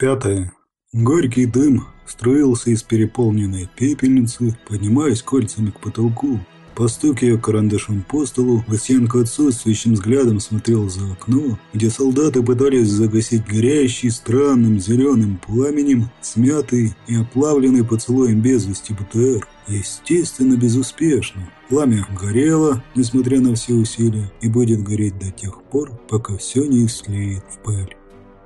Пятое. Горький дым струился из переполненной пепельницы, поднимаясь кольцами к потолку. Постукивая карандашом по столу, Васенко отсутствующим взглядом смотрел за окно, где солдаты пытались загасить горящий странным зеленым пламенем, смятый и оплавленный поцелуем без вести БТР. Естественно, безуспешно. Пламя горело, несмотря на все усилия, и будет гореть до тех пор, пока все не слеет в пыль.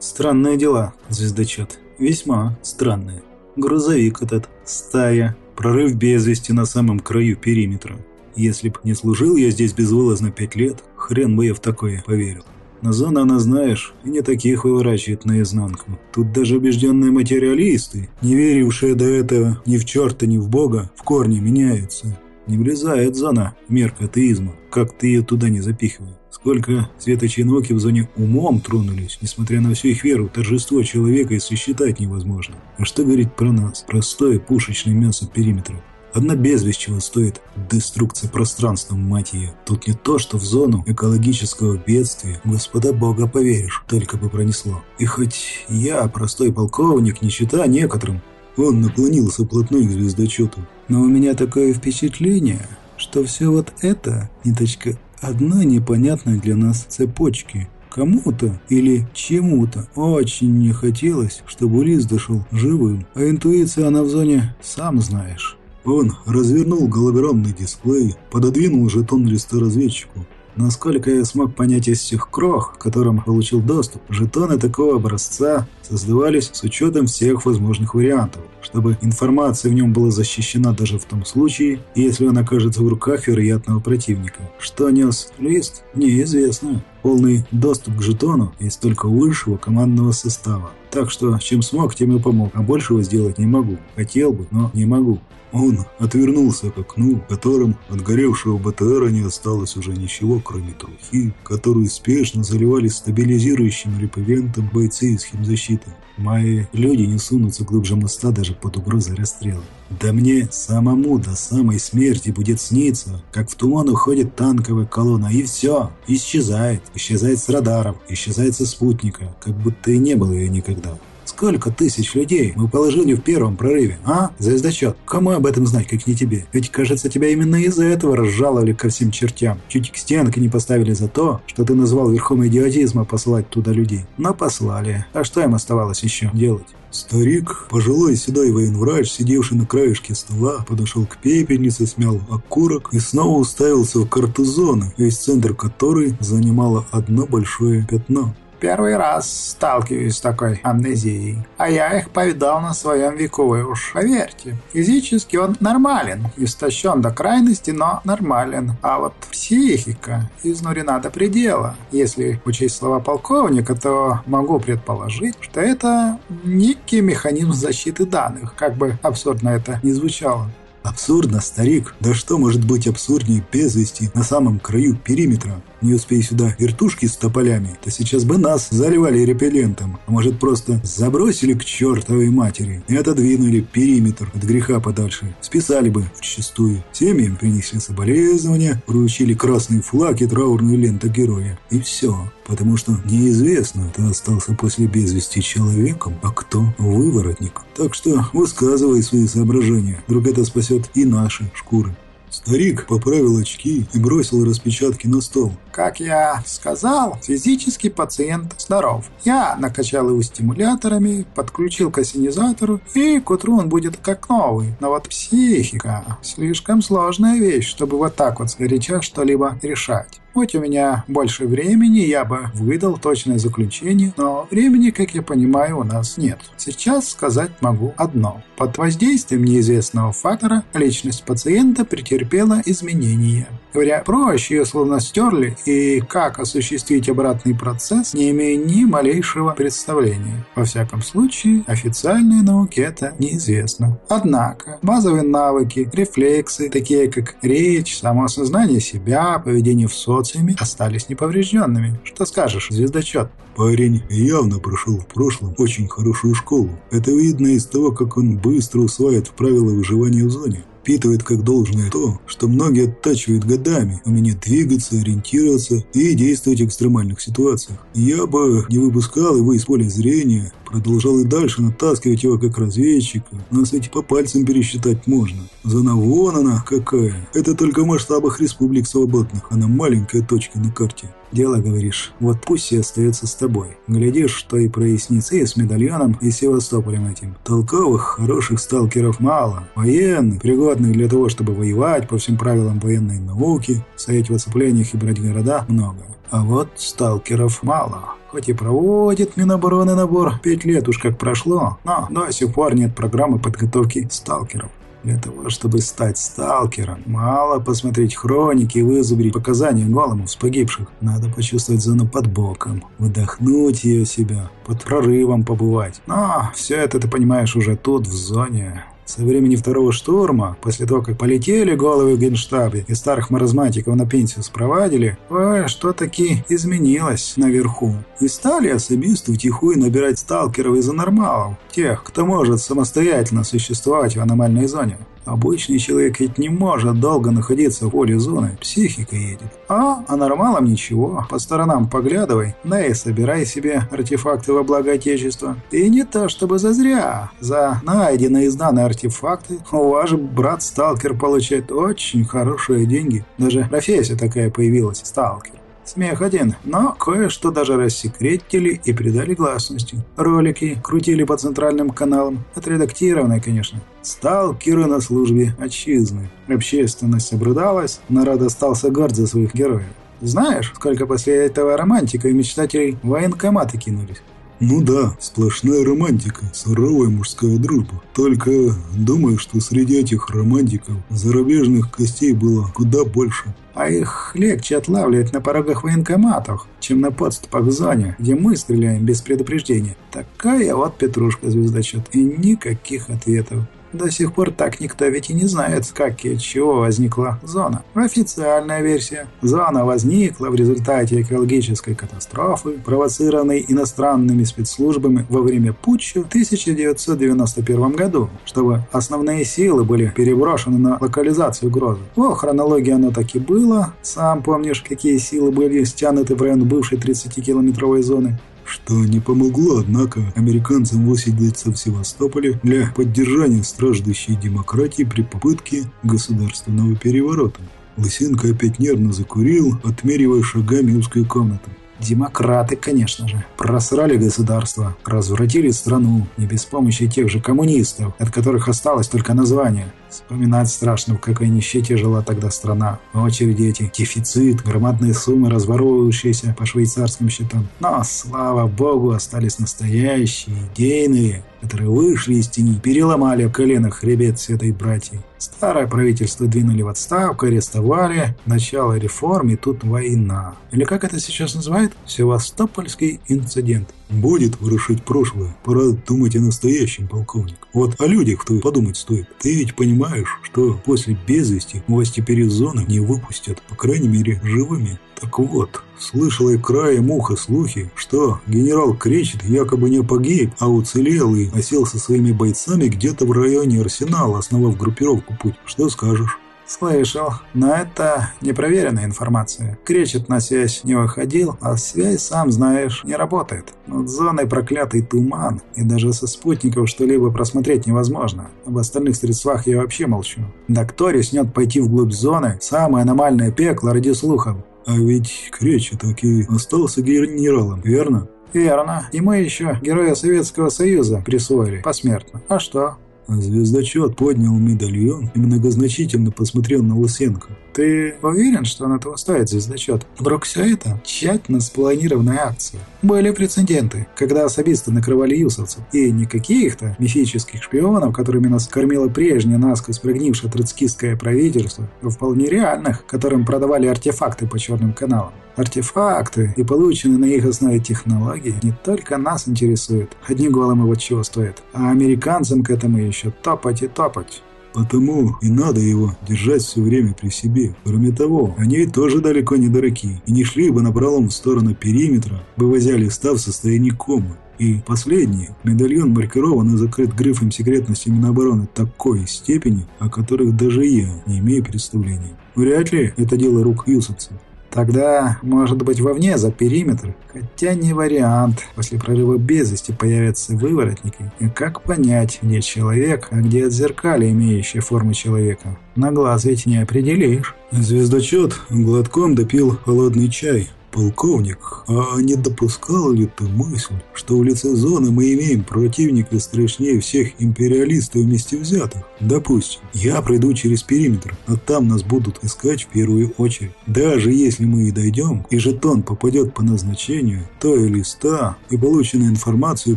Странные дела, звездочет. Весьма странные. Грузовик этот, стая, прорыв без вести на самом краю периметра. Если б не служил я здесь безвылазно пять лет, хрен бы я в такое поверил. Но зона, она знаешь, и не таких выворачивает наизнанку. Тут даже убежденные материалисты, не верившие до этого ни в черта, ни в бога, в корне меняются. Не влезает зона в мерк атеизма, как ты ее туда не запихивай. Сколько светочей науки в зоне умом тронулись, несмотря на всю их веру, торжество человека и сосчитать невозможно. А что говорить про нас, простое пушечное мясо периметра? Одна без чего стоит деструкция пространства, мать ее. Тут не то, что в зону экологического бедствия, Господа Бога поверишь, только бы пронесло. И хоть я, простой полковник, не чита некоторым, он наклонился вплотную к звездочету. Но у меня такое впечатление, что все вот это, ниточка одной непонятной для нас цепочки. Кому-то или чему-то очень не хотелось, чтобы Улис дошел живым, а интуиция она в зоне «сам знаешь». Он развернул голограммный дисплей, пододвинул жетон листа разведчику. Насколько я смог понять из всех крох, к которым получил доступ, жетоны такого образца создавались с учетом всех возможных вариантов, чтобы информация в нем была защищена даже в том случае, если он окажется в руках вероятного противника. Что нес лист, неизвестно. Полный доступ к жетону есть только у высшего командного состава. Так что, чем смог, тем и помог, а большего сделать не могу. Хотел бы, но не могу. Он отвернулся к окну, в котором от горевшего БТРа не осталось уже ничего, кроме трухи, которую спешно заливали стабилизирующим репеллентом бойцы из химзащиты. Мои люди не сунутся глубже моста даже под угрозой расстрела. Да мне самому до самой смерти будет сниться, как в туман уходит танковая колонна, и все, исчезает. Исчезает с радаров, исчезает со спутника, как будто и не было ее никогда. Сколько тысяч людей мы положили в первом прорыве, а, звездочет? Кому об этом знать, как не тебе? Ведь, кажется, тебя именно из-за этого разжаловали ко всем чертям. Чуть к стенке не поставили за то, что ты назвал верхом идиотизма посылать туда людей. Но послали. А что им оставалось еще делать? Старик, пожилой седой военврач, сидевший на краешке стола, подошел к пепельнице, смял окурок и снова уставился в карту зоны, весь центр которой занимало одно большое пятно. Первый раз сталкиваюсь с такой амнезией. А я их повидал на своем веку, вы уж поверьте. Физически он нормален, истощен до крайности, но нормален. А вот психика изнурена до предела. Если учесть слова полковника, то могу предположить, что это некий механизм защиты данных, как бы абсурдно это ни звучало. Абсурдно, старик. Да что может быть абсурднее без вести на самом краю периметра? Не успей сюда вертушки с тополями, то сейчас бы нас заливали репеллентом, а может просто забросили к чертовой матери и отодвинули периметр от греха подальше. Списали бы в чистую. Семьям принесли соболезнования, вручили красный флаг и траурную ленту героя. И все. Потому что неизвестно, ты остался после без человеком, а кто выворотник. Так что высказывай свои соображения. Вдруг это спасет и наши шкуры. Старик поправил очки и бросил распечатки на стол. Как я сказал, физический пациент здоров. Я накачал его стимуляторами, подключил к ассенизатору, и к утру он будет как новый. Но вот психика – слишком сложная вещь, чтобы вот так вот сгоряча что-либо решать. Будь у меня больше времени, я бы выдал точное заключение, но времени, как я понимаю, у нас нет. Сейчас сказать могу одно. Под воздействием неизвестного фактора личность пациента претерпела изменения. Говоря проще, ее словно стерли, и как осуществить обратный процесс, не имея ни малейшего представления. Во всяком случае, официальной науке это неизвестно. Однако, базовые навыки, рефлексы, такие как речь, самоосознание себя, поведение в социуме, остались неповрежденными. Что скажешь, звездочет? Парень явно прошел в прошлом очень хорошую школу. Это видно из того, как он быстро усваивает правила выживания в зоне. Впитывает как должное то, что многие оттачивают годами, умение двигаться, ориентироваться и действовать в экстремальных ситуациях. Я бы не выпускал его из поля зрения, продолжал и дальше натаскивать его как разведчика. Нас ведь по пальцам пересчитать можно. Зона вон она какая. Это только в масштабах республик свободных. Она маленькая точка на карте. Дело, говоришь, вот пусть и остается с тобой. Глядишь, что и прояснится и с медальоном, и с Севастополем этим. Толковых, хороших сталкеров мало. Военных, пригодных для того, чтобы воевать по всем правилам военной науки, стоять в оцеплениях и брать города, много. А вот сталкеров мало. Хоть и проводит Минобороны набор, пять лет уж как прошло, но до сих пор нет программы подготовки сталкеров. Для того, чтобы стать сталкером, мало посмотреть хроники и вызубрить показания голому с погибших. Надо почувствовать зону под боком, выдохнуть ее себя, под прорывом побывать. Но все это ты понимаешь уже тут, в зоне. Со времени второго штурма, после того, как полетели головы в генштабе и старых маразматиков на пенсию спровадили, что таки изменилось наверху. И стали особисты втихую набирать сталкеров из анормалов, тех, кто может самостоятельно существовать в аномальной зоне. Обычный человек ведь не может долго находиться в поле зоны, психика едет. А, а нормалам ничего, по сторонам поглядывай, да и собирай себе артефакты во благо Отечества. И не то чтобы зазря, за найденные и артефакты ваш брат-сталкер получает очень хорошие деньги. Даже профессия такая появилась, сталкер. Смех один, но кое-что даже рассекретили и придали гласности. Ролики крутили по центральным каналам, отредактированные, конечно. Сталкеры на службе отчизны. Общественность обрыдалась, народ остался горд за своих героев. Знаешь, сколько после этого романтика и мечтателей военкоматы кинулись? Ну да, сплошная романтика, суровая мужская дружба. Только думаю, что среди этих романтиков зарубежных костей было куда больше. А их легче отлавливать на порогах военкоматов, чем на подступах в зоне, где мы стреляем без предупреждения. Такая вот петрушка-звездочет и никаких ответов. До сих пор так никто ведь и не знает, как и от чего возникла зона. Официальная версия. Зона возникла в результате экологической катастрофы, провоцированной иностранными спецслужбами во время путча в 1991 году, чтобы основные силы были переброшены на локализацию угрозы. По хронологии оно так и было. Сам помнишь, какие силы были стянуты в район бывшей 30-километровой зоны что не помогло, однако, американцам высадиться в Севастополе для поддержания страждущей демократии при попытке государственного переворота. Лысенко опять нервно закурил, отмеривая шагами узкую комнату. Демократы, конечно же, просрали государство, развратили страну, не без помощи тех же коммунистов, от которых осталось только название. Вспоминать страшно, в какой нищете жила тогда страна. Очереди эти, дефицит, громадные суммы, разворовывающиеся по швейцарским счетам. Но, слава богу, остались настоящие, идейные, которые вышли из тени, переломали в коленах хребет всей этой братьи. Старое правительство двинули в отставку, арестовали, начало реформ, и тут война. Или как это сейчас называют? Севастопольский инцидент. Будет ворошить прошлое. Пора думать о настоящем, полковник. Вот о людях кто подумать стоит. Ты ведь понимаешь, что после без вести вас теперь из зоны не выпустят, по крайней мере, живыми. Так вот, слышал я краем уха слухи, что генерал Кречет якобы не погиб, а уцелел и осел со своими бойцами где-то в районе арсенала, основав группировку «Путь». Что скажешь? «Слышал, но это непроверенная информация. Кречет на связь не выходил, а связь, сам знаешь, не работает. Над зоной проклятый туман, и даже со спутников что-либо просмотреть невозможно. Об остальных средствах я вообще молчу. Да кто рискнет пойти вглубь зоны, самое аномальное пекло ради слухов? А ведь Кречет таки остался генералом, верно? Верно. Ему еще Героя Советского Союза присвоили посмертно. А что? Звездочет поднял медальон и многозначительно посмотрел на Лысенко. «Ты уверен, что он этого стоит, звездочет? Вдруг все это тщательно спланированная акция? Были прецеденты, когда особисты накрывали юсовцев, и не каких-то мифических шпионов, которыми нас кормило прежнее насквозь прогнившее троцкистское правительство, а вполне реальных, которым продавали артефакты по черным каналам. Артефакты и полученные на их основе технологии не только нас интересуют, одним голым его чего стоит, а американцам к этому еще топать и топать. Потому и надо его держать все время при себе. Кроме того, они тоже далеко не дураки и не шли бы на пролом в сторону периметра, вывозя листа в состоянии комы. И последний. Медальон маркирован и закрыт грифом секретности Минобороны такой степени, о которых даже я не имею представления. Вряд ли это дело рук юсовцев. Тогда, может быть, вовне, за периметр. Хотя не вариант. После прорыва без вести появятся выворотники. И как понять, где человек, а где отзеркали, имеющие формы человека? На глаз ведь не определишь. Звездочет глотком допил холодный чай, «Полковник, а не допускал ли ты мысль, что в лице зоны мы имеем противника страшнее всех империалистов вместе взятых? Допустим, я пройду через периметр, а там нас будут искать в первую очередь. Даже если мы и дойдем, и жетон попадет по назначению, то и листа, и полученную информацию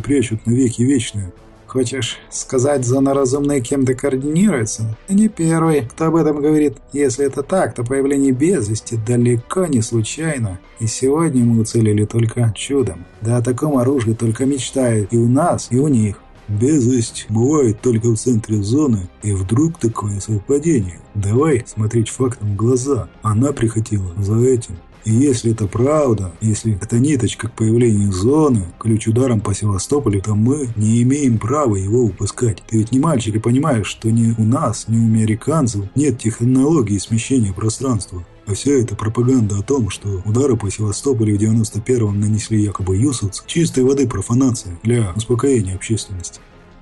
прячут навеки вечные. Хочешь сказать, зона разумная кем-то координируется? Ты не первый, кто об этом говорит. Если это так, то появление без вести далеко не случайно. И сегодня мы уцелели только чудом. Да о таком оружии только мечтают и у нас, и у них. Безвесть бывает только в центре зоны, и вдруг такое совпадение. Давай смотреть фактам в глаза. Она приходила за этим. И если это правда, если это ниточка к появлению зоны, ключ ударом по Севастополю, то мы не имеем права его упускать. Ты ведь не мальчик и понимаешь, что ни у нас, ни у американцев нет технологии смещения пространства. А вся эта пропаганда о том, что удары по Севастополю в 91-м нанесли якобы юсовцы, чистой воды профанация для успокоения общественности.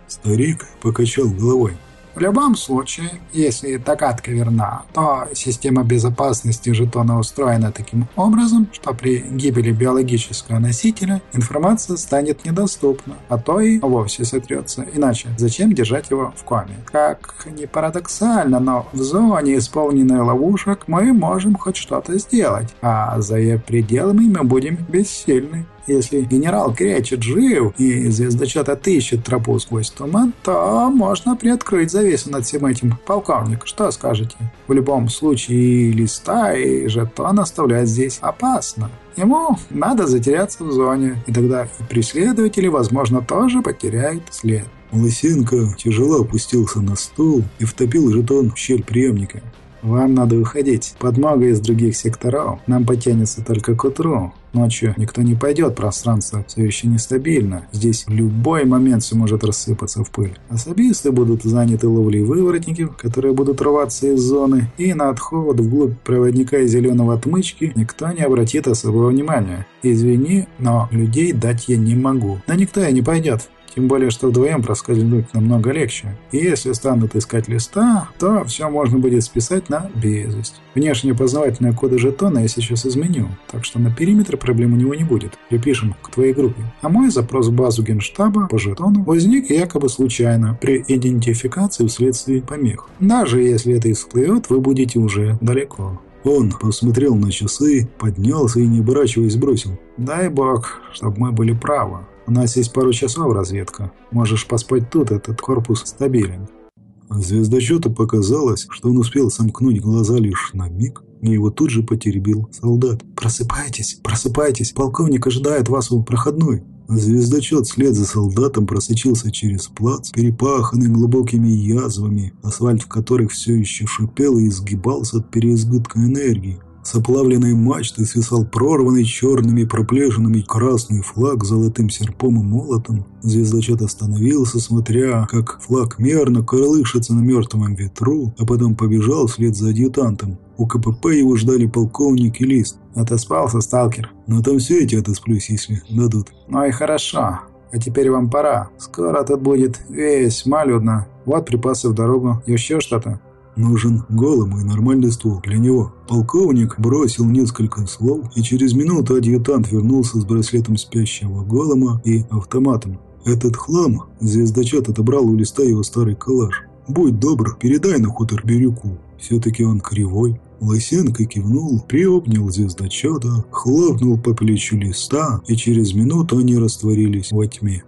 Старик покачал головой. В любом случае, если догадка верна, то система безопасности жетона устроена таким образом, что при гибели биологического носителя информация станет недоступна, а то и вовсе сотрется. Иначе зачем держать его в коме? Как ни парадоксально, но в зоне, исполненной ловушек, мы можем хоть что-то сделать, а за ее пределами мы будем бессильны. Если генерал Кречет жив и звездочет отыщет тропу сквозь туман, то можно приоткрыть завесу над всем этим. Полковник, что скажете? В любом случае и листа, и жетон оставлять здесь опасно. Ему надо затеряться в зоне, и тогда преследователи, возможно, тоже потеряют след. Лысенко тяжело опустился на стул и втопил жетон в щель приемника. «Вам надо уходить. Подмога из других секторов нам потянется только к утру. Ночью никто не пойдет, пространство все еще нестабильно. Здесь в любой момент все может рассыпаться в пыль. Особисты будут заняты ловлей выворотников, которые будут рваться из зоны, и на отход вглубь проводника из зеленого отмычки никто не обратит особого внимания. Извини, но людей дать я не могу. Да никто и не пойдет. Тем более, что вдвоем проскользнуть намного легче. И если станут искать листа, то все можно будет списать на безвесть. Внешние познавательные коды жетона я сейчас изменю, так что на периметре проблем у него не будет. Припишем к твоей группе. А мой запрос в базу генштаба по жетону возник якобы случайно при идентификации вследствие помех. Даже если это и всплывет, вы будете уже далеко. Он посмотрел на часы, поднялся и, не оборачиваясь, бросил. «Дай бог, чтобы мы были правы. У нас есть пару часов разведка. Можешь поспать тут, этот корпус стабилен». Звездочету показалось, что он успел сомкнуть глаза лишь на миг, и его тут же потеребил солдат. «Просыпайтесь, просыпайтесь, полковник ожидает вас у проходной». Звездочет вслед за солдатом просочился через плац, перепаханный глубокими язвами, асфальт в которых все еще шипел и изгибался от переизбытка энергии. С оплавленной мачты свисал прорванный черными проплешинами красный флаг с золотым серпом и молотом. Звездочет остановился, смотря, как флаг мерно колышется на мертвом ветру, а потом побежал вслед за адъютантом. У КПП его ждали полковник и лист. «Отоспался, сталкер?» «На том свете отосплюсь, если дадут». «Ну и хорошо. А теперь вам пора. Скоро тут будет весьма людно. Вот припасы в дорогу. Еще что-то?» Нужен голым и нормальный ствол для него. Полковник бросил несколько слов, и через минуту адъютант вернулся с браслетом спящего голома и автоматом. Этот хлам звездочет отобрал у листа его старый калаш. «Будь добр, передай на хутор Бирюку. Все-таки он кривой». Лысенко кивнул, приобнял звездочета, хлопнул по плечу листа, и через минуту они растворились во тьме.